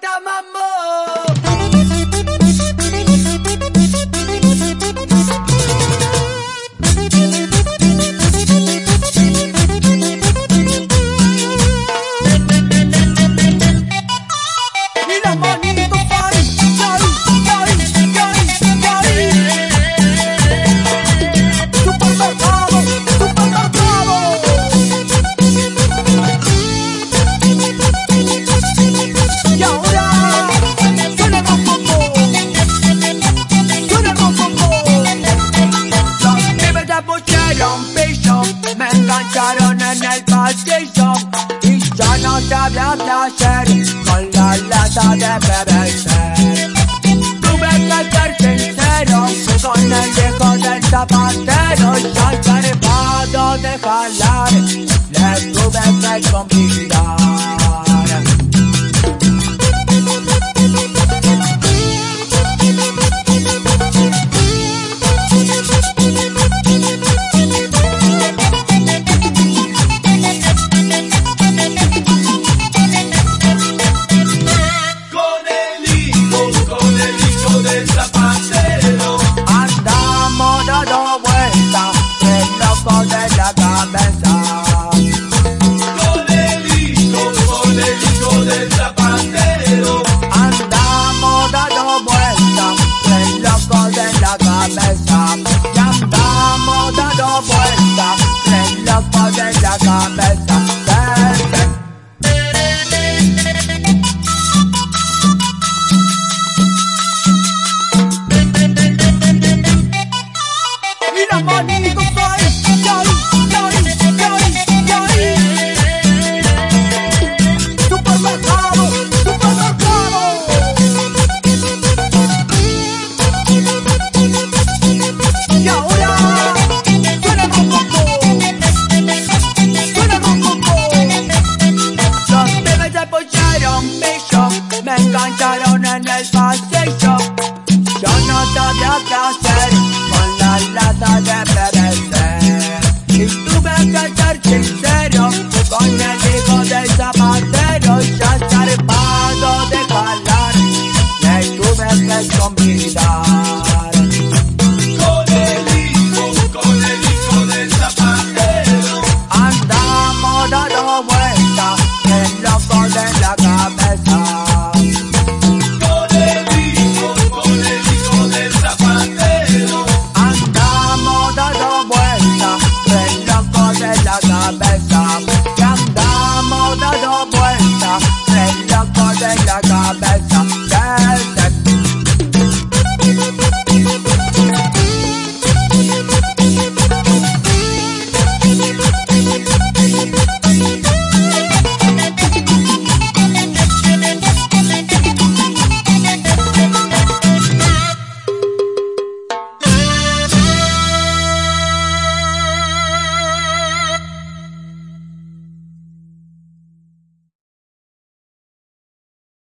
大妈们 me engancharon en el pasillo y ya no sabía qué hacer con la lata de beber. Tuve que ser sincero con el viejo del zapatero y al derivado de jalar le tuve que convivir. orange carpet Nation, mankind